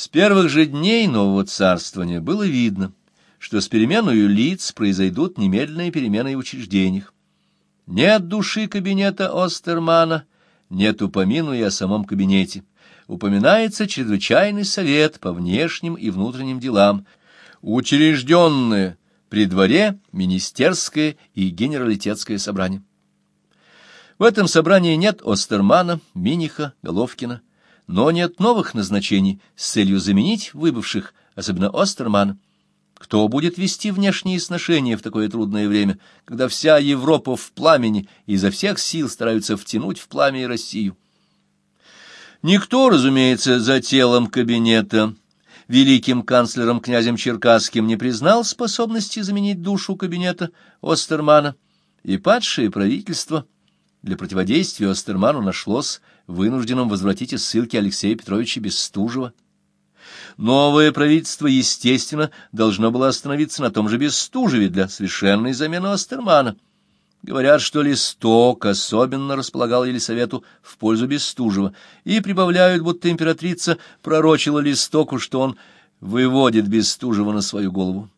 С первых же дней нового царствования было видно, что с переменою лиц произойдут немедленные перемены в учреждениях. Нет души кабинета Остермана, нет упомину и о самом кабинете. Упоминается чрезвычайный совет по внешним и внутренним делам, учрежденное при дворе министерское и генералитетское собрание. В этом собрании нет Остермана, Миниха, Головкина, но нет новых назначений с целью заменить выбывших, особенно Остермана. Кто будет вести внешние сношения в такое трудное время, когда вся Европа в пламени и изо всех сил стараются втянуть в пламя и Россию? Никто, разумеется, за телом кабинета, великим канцлером князем Черкасским, не признал способности заменить душу кабинета Остермана, и падшее правительство для противодействия Остерману нашлось вынужденным возвратить из ссылки Алексея Петровича Бестужева. Новое правительство, естественно, должно было остановиться на том же Бестужеве для совершенной замены Остермана. Говорят, что Листок особенно располагал Елисавету в пользу Бестужева, и прибавляют, будто императрица пророчила Листоку, что он выводит Бестужева на свою голову.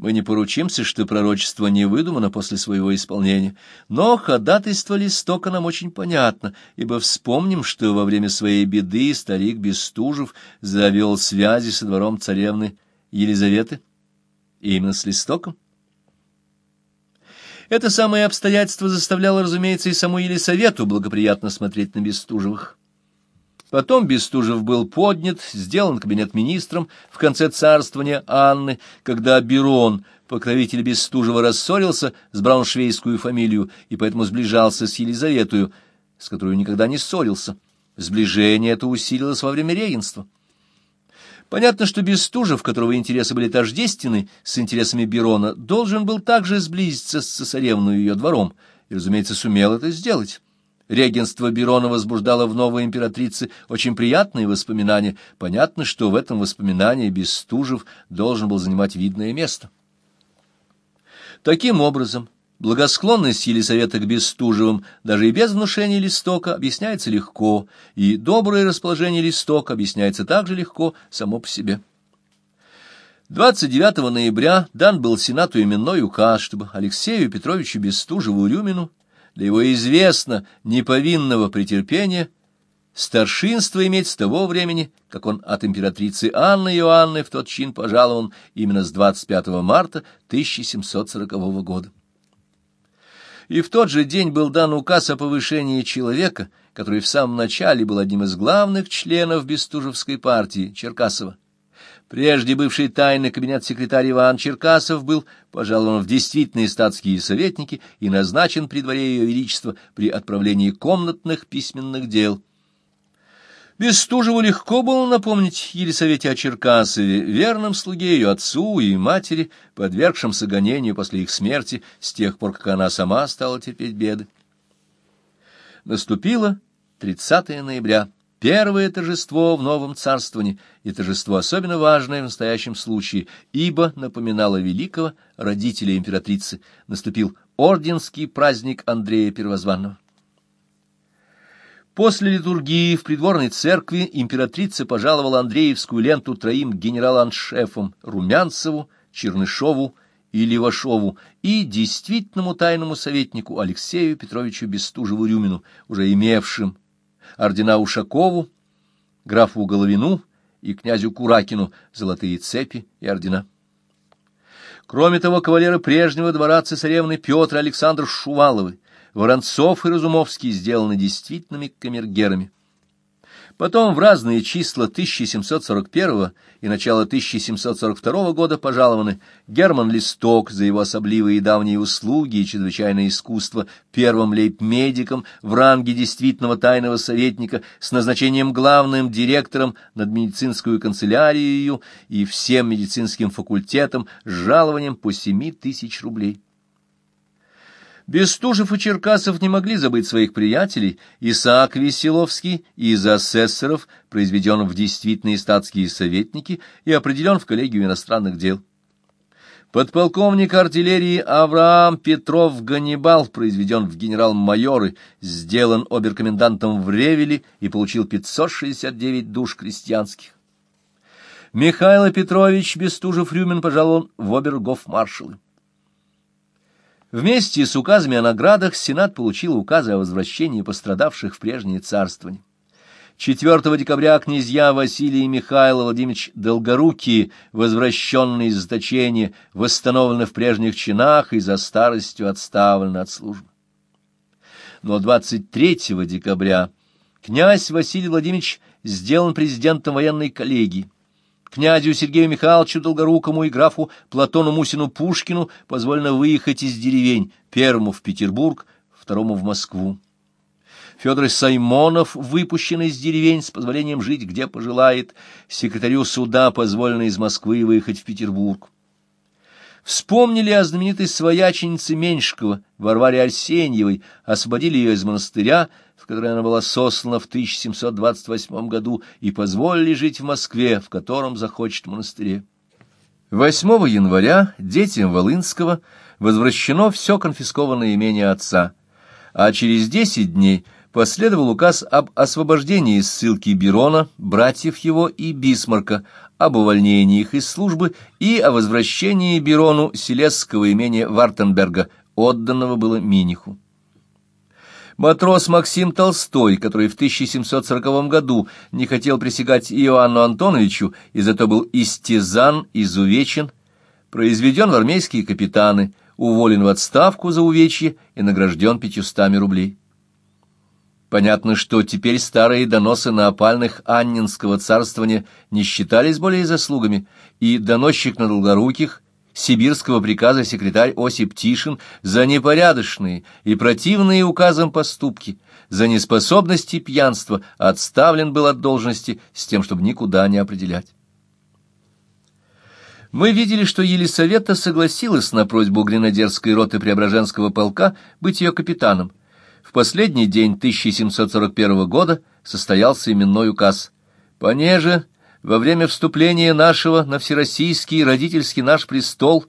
Мы не поручимся, что пророчество не выдумано после своего исполнения, но ходатайство Листока нам очень понятно, ибо вспомним, что во время своей беды старик Бестужев завел связи со двором царевны Елизаветы, и именно с Листоком. Это самое обстоятельство заставляло, разумеется, и саму Елисавету благоприятно смотреть на Бестужевых. Потом Бестужев был поднят, сделан кабинет министром в конце царствования Анны, когда Берон, покровитель Бестужева, рассорился с брауншвейскую фамилию и поэтому сближался с Елизаветою, с которой никогда не ссорился. Сближение это усилилось во время регенства. Понятно, что Бестужев, которого интересы были тождественны с интересами Берона, должен был также сблизиться с цесаревной ее двором, и, разумеется, сумел это сделать. Регенство Берона возбуждало в новой императрице очень приятные воспоминания. Понятно, что в этом воспоминании Бестужев должен был занимать видное место. Таким образом, благосклонность Елисавета к Бестужевым даже и без внушения Листока объясняется легко, и доброе расположение Листока объясняется также легко само по себе. 29 ноября дан был Сенату именной указ, чтобы Алексею Петровичу Бестужеву-Рюмину для его известно неповинного претерпения, старшинство иметь с того времени, как он от императрицы Анны Иоанны в тот чин пожалован именно с 25 марта 1740 года. И в тот же день был дан указ о повышении человека, который в самом начале был одним из главных членов Бестужевской партии, Черкасова. Прежде бывший тайный кабинет-секретарь Иван Черкасов был пожалован в действительные статские советники и назначен при дворе Ее Величества при отправлении комнатных письменных дел. Бестужеву легко было напомнить Елисавете о Черкасове, верном слуге ее отцу и матери, подвергшемся гонению после их смерти, с тех пор, как она сама стала терпеть беды. Наступило 30 ноября. Первое торжество в новом царствовании, и торжество особенно важное в настоящем случае, ибо напоминало великого родителя императрицы, наступил орденский праздник Андрея Первозванного. После литургии в придворной церкви императрица пожаловала Андреевскую ленту троим генерал-аншефам Румянцеву, Чернышову и Левашову и действительному тайному советнику Алексею Петровичу Бестужеву-Рюмину, уже имевшим ордена Ушакову, графу Головину и князю Куракину золотые цепи и ордена. Кроме того, кавалеры прежнего двора цесаревны Петр и Александр Шуваловы, Воронцов и Разумовский сделаны действительными камергерами. Потом в разные числа 1741 и начала 1742 года пожалованы Герман Листок за его особливые давние услуги и чрезвычайное искусство первым лейб-медиком в ранге действительного тайного советника с назначением главным директором над медицинскую канцелярией и всем медицинским факультетом с жалованием по 7 тысяч рублей. Бестужев и Черкасов не могли забыть своих приятелей, Исаак Веселовский из асессоров произведен в действительные статские советники и определен в коллегию иностранных дел. Подполковник артиллерии Авраам Петров Ганнибал произведен в генерал-майоры, сделан оберкомендантом в Ревеле и получил 569 душ крестьянских. Михаил Петрович Бестужев-Рюмин пожалован в обергоф-маршалы. Вместе с указами о наградах Сенат получил указы о возвращении пострадавших в прежнее царствование. 4 декабря князья Василий и Михаил Владимирович Долгорукие, возвращенные из заточения, восстановлены в прежних чинах и за старостью отставлены от службы. Но 23 декабря князь Василий Владимирович сделан президентом военной коллегии князю Сергею Михайловичу Долгорукому и графу Платону Мусину Пушкину позволено выехать из деревень, первому в Петербург, второму в Москву. Федор Саймонов выпущен из деревень с позволением жить, где пожелает. Секретарю суда позволено из Москвы выехать в Петербург. Вспомнили о знаменитой свояченице Меньшикова, Варваре Арсеньевой, освободили ее из монастыря, в который она была сослана в 1728 году, и позволили жить в Москве, в котором захочет монастыре. 8 января детям Волынского возвращено все конфискованное имение отца, а через 10 дней последовал указ об освобождении из ссылки Бирона, братьев его и Бисмарка, об увольнении их из службы и о возвращении Бирону селесского имения Вартенберга, отданного было Миниху. Матрос Максим Толстой, который в 1740 году не хотел присягать Иоанну Антоновичу и зато был истязан, изувечен, произведен в армейские капитаны, уволен в отставку за увечье и награжден пятьюстами рублей. Понятно, что теперь старые доносы на опальных Аннинского царствования не считались более заслугами, и доносчик на Долгоруких – сибирского приказа секретарь Осип Тишин за непорядочные и противные указам поступки, за неспособность и пьянство отставлен был от должности с тем, чтобы никуда не определять. Мы видели, что Елисавета согласилась на просьбу гренадерской роты Преображенского полка быть ее капитаном. В последний день 1741 года состоялся именной указ. Понеже во время вступления нашего на всероссийский родительский наш престол,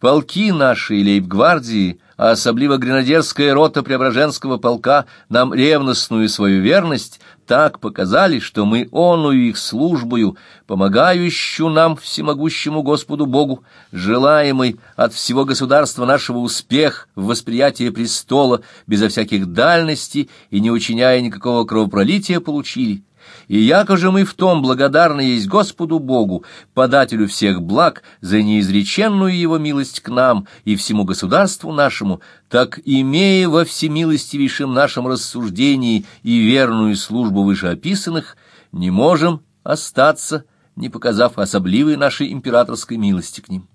полки наши лейб-гвардии, а особливо гренадерская рота Преображенского полка, нам ревностную свою верность так показали, что мы оную их службою, помогающую нам всемогущему Господу Богу, желаемый от всего государства нашего успех в восприятии престола, безо всяких дальностей и не учиняя никакого кровопролития, получили и яко же мы в том благодарны есть Господу Богу, подателю всех благ, за неизреченную его милость к нам и всему государству нашему, так, имея во всемилостивейшем нашем рассуждении и верную службу вышеописанных, не можем остаться, не показав особливой нашей императорской милости к ним.